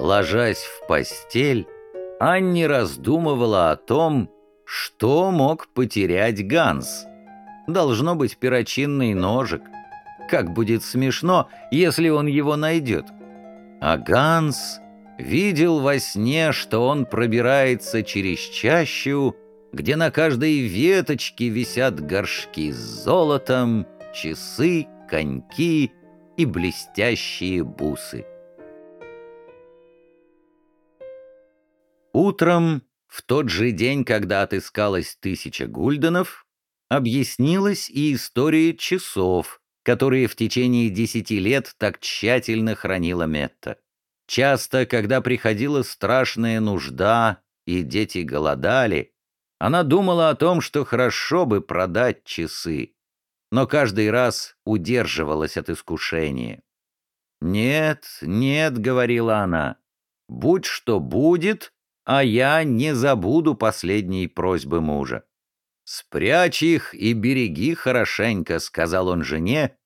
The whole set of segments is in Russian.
Ложась в постель, Анни раздумывала о том, что мог потерять Ганс. Должно быть перочинный ножик. Как будет смешно, если он его найдет. А Ганс видел во сне, что он пробирается через чащу, где на каждой веточке висят горшки с золотом, часы, коньки и блестящие бусы. Утром, в тот же день, когда отыскалось тысяча гульденов, объяснилась и история часов, которые в течение десяти лет так тщательно хранила Метта. Часто, когда приходила страшная нужда и дети голодали, она думала о том, что хорошо бы продать часы, но каждый раз удерживалась от искушения. «Нет, нет», — говорила она, — «будь что будет, а я не забуду последней просьбы мужа». «Спрячь их и береги хорошенько», — сказал он жене,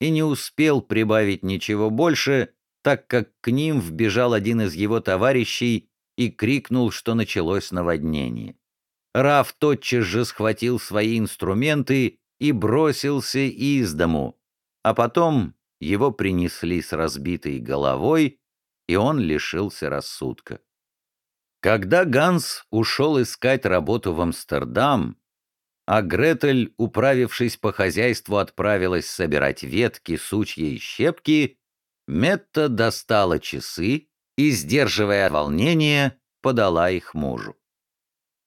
и не успел прибавить ничего больше, так как к ним вбежал один из его товарищей и крикнул, что началось наводнение. Раф тотчас же схватил свои инструменты и бросился из дому, а потом его принесли с разбитой головой, и он лишился рассудка. Когда Ганс ушел искать работу в Амстердам, а Гретель, управившись по хозяйству, отправилась собирать ветки, сучья и щепки, Метта достала часы и, сдерживая волнение, подала их мужу.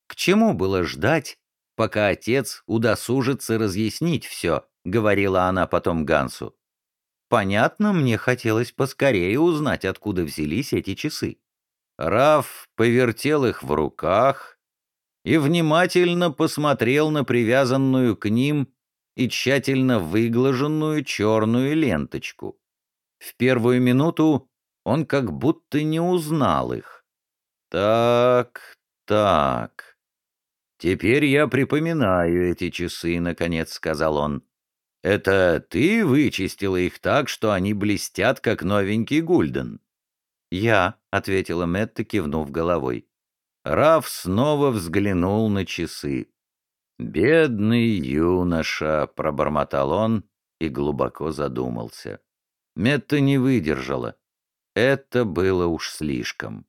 К чему было ждать, пока отец удосужится разъяснить все, говорила она потом Гансу. Понятно, мне хотелось поскорее узнать, откуда взялись эти часы. Раф повертел их в руках и внимательно посмотрел на привязанную к ним и тщательно выглаженную черную ленточку. В первую минуту он как будто не узнал их. «Так, так. Теперь я припоминаю эти часы», — наконец сказал он. «Это ты вычистила их так, что они блестят, как новенький гульден?» «Я», — ответила Мэтта, кивнув головой. Раф снова взглянул на часы. «Бедный юноша», — пробормотал он и глубоко задумался. Метта не выдержала. Это было уж слишком.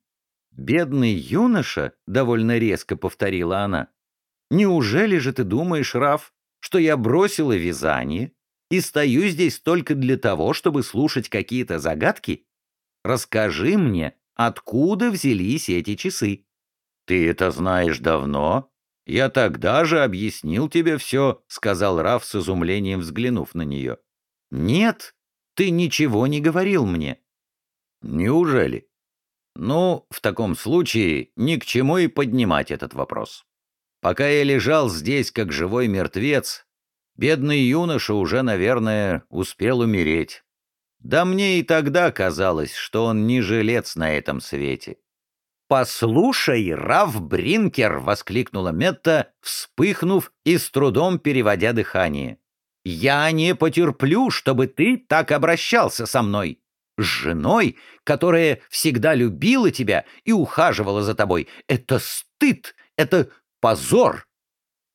«Бедный юноша», — довольно резко повторила она, — «неужели же ты думаешь, Раф, что я бросила вязание и стою здесь только для того, чтобы слушать какие-то загадки? Расскажи мне, откуда взялись эти часы?» «Ты это знаешь давно. Я тогда же объяснил тебе все», — сказал Раф с изумлением, взглянув на нее. «Нет, ты ничего не говорил мне». «Неужели?» «Ну, в таком случае ни к чему и поднимать этот вопрос. Пока я лежал здесь, как живой мертвец, бедный юноша уже, наверное, успел умереть. Да мне и тогда казалось, что он не жилец на этом свете». «Послушай, Раф Бринкер!» — воскликнула Метта, вспыхнув и с трудом переводя дыхание. Я не потерплю, чтобы ты так обращался со мной. С женой, которая всегда любила тебя и ухаживала за тобой. Это стыд, это позор.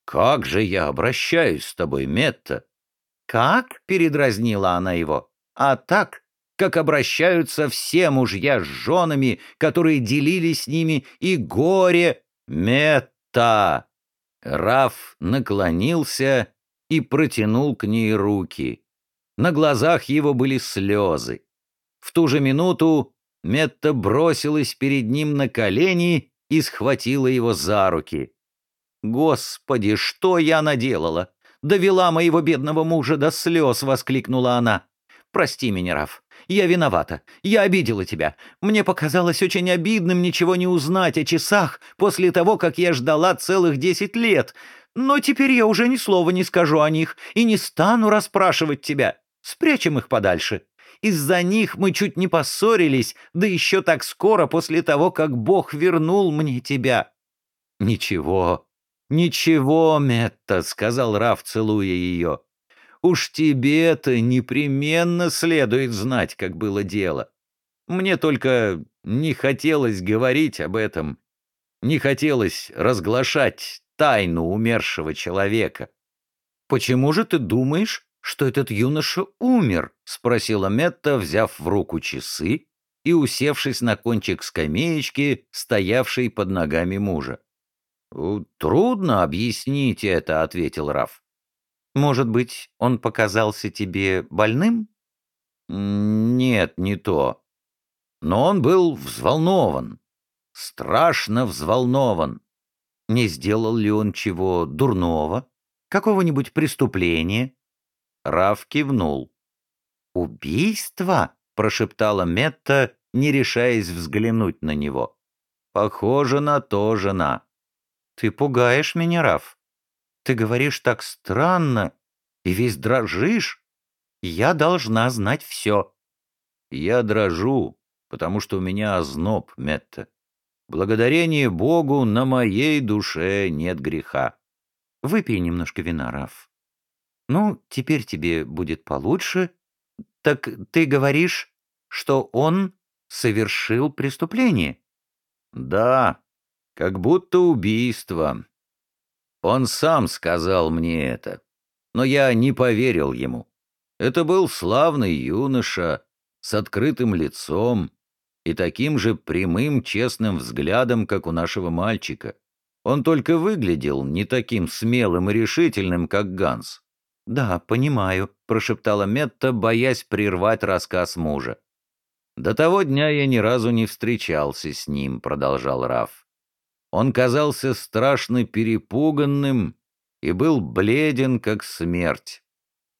Как же я обращаюсь с тобой, Метта? Как? — передразнила она его. А так, как обращаются все мужья с женами, которые делили с ними и горе. Метта! Раф наклонился и протянул к ней руки. На глазах его были слезы. В ту же минуту Метта бросилась перед ним на колени и схватила его за руки. «Господи, что я наделала? Довела моего бедного мужа до слез!» — воскликнула она. «Прости меня, Раф. Я виновата. Я обидела тебя. Мне показалось очень обидным ничего не узнать о часах после того, как я ждала целых десять лет. Но теперь я уже ни слова не скажу о них и не стану расспрашивать тебя. Спрячем их подальше. Из-за них мы чуть не поссорились, да еще так скоро после того, как Бог вернул мне тебя». «Ничего, ничего, Метта», — сказал Раф, целуя ее. «Уж тебе-то непременно следует знать, как было дело. Мне только не хотелось говорить об этом, не хотелось разглашать тайну умершего человека. «Почему же ты думаешь, что этот юноша умер?» — спросила Метта, взяв в руку часы и усевшись на кончик скамеечки, стоявшей под ногами мужа. «Трудно объяснить это», — ответил Раф. «Может быть, он показался тебе больным?» «Нет, не то. Но он был взволнован, страшно взволнован. Не сделал ли он чего дурного? Какого-нибудь преступления?» Раф кивнул. «Убийство?» — прошептала Метта, не решаясь взглянуть на него. «Похоже на то, жена». «Ты пугаешь меня, Раф. Ты говоришь так странно и весь дрожишь. Я должна знать все». «Я дрожу, потому что у меня озноб, Метта. Благодарение Богу, на моей душе нет греха. Выпей немножко вина, Раф. Ну, теперь тебе будет получше. Так ты говоришь, что он совершил преступление? Да, как будто убийство. Он сам сказал мне это, но я не поверил ему. Это был славный юноша с открытым лицом, и таким же прямым, честным взглядом, как у нашего мальчика. Он только выглядел не таким смелым и решительным, как Ганс. «Да, понимаю», — прошептала Метта, боясь прервать рассказ мужа. «До того дня я ни разу не встречался с ним», — продолжал Раф. Он казался страшно перепуганным и был бледен, как смерть.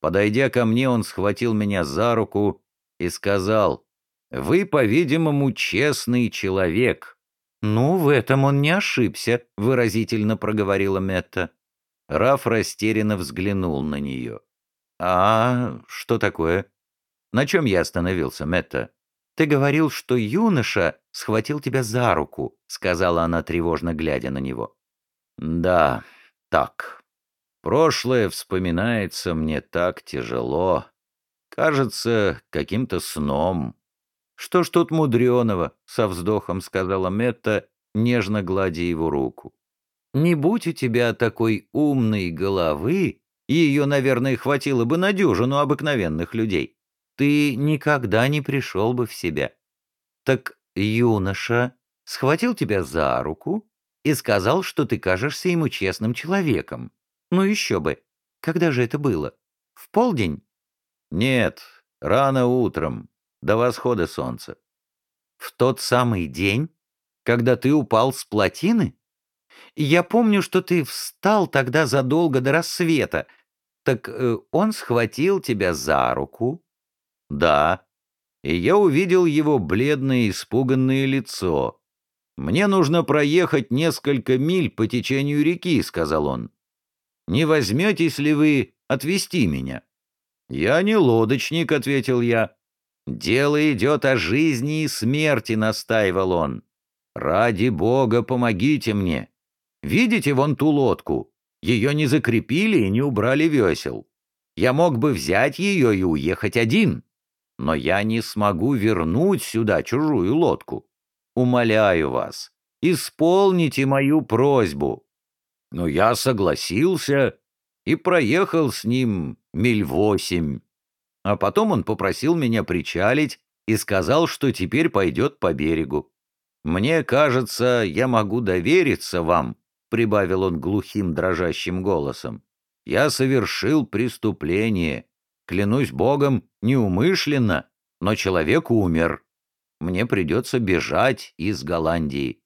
Подойдя ко мне, он схватил меня за руку и сказал, вы, по-видимому, честный человек». «Ну, в этом он не ошибся», — выразительно проговорила Метта. Раф растерянно взглянул на нее. «А что такое? На чем я остановился, Метта?» «Ты говорил, что юноша схватил тебя за руку», — сказала она, тревожно глядя на него. «Да, так. Прошлое вспоминается мне так тяжело. Кажется, каким-то сном. «Что ж тут мудреного?» — со вздохом сказала Метта, нежно гладя его руку. «Не будь у тебя такой умной головы, ее, наверное, хватило бы на дюжину обыкновенных людей, ты никогда не пришел бы в себя. Так юноша схватил тебя за руку и сказал, что ты кажешься ему честным человеком. Ну еще бы. Когда же это было? В полдень? Нет, рано утром, до восхода солнца. В тот самый день, когда ты упал с плотины? Я помню, что ты встал тогда задолго до рассвета. Так э, он схватил тебя за руку? Да. И я увидел его бледное испуганное лицо. «Мне нужно проехать несколько миль по течению реки», — сказал он. «Не возьметесь ли вы отвезти меня?» «Я не лодочник», — ответил я. «Дело идет о жизни и смерти», — настаивал он. «Ради бога, помогите мне. Видите вон ту лодку? Ее не закрепили и не убрали весел. Я мог бы взять ее и уехать один, но я не смогу вернуть сюда чужую лодку. Умоляю вас, исполните мою просьбу». Но я согласился и проехал с ним миль восемь. А потом он попросил меня причалить и сказал, что теперь пойдет по берегу. «Мне кажется, я могу довериться вам», — прибавил он глухим дрожащим голосом. «Я совершил преступление. Клянусь Богом, неумышленно, но человек умер. Мне придется бежать из Голландии.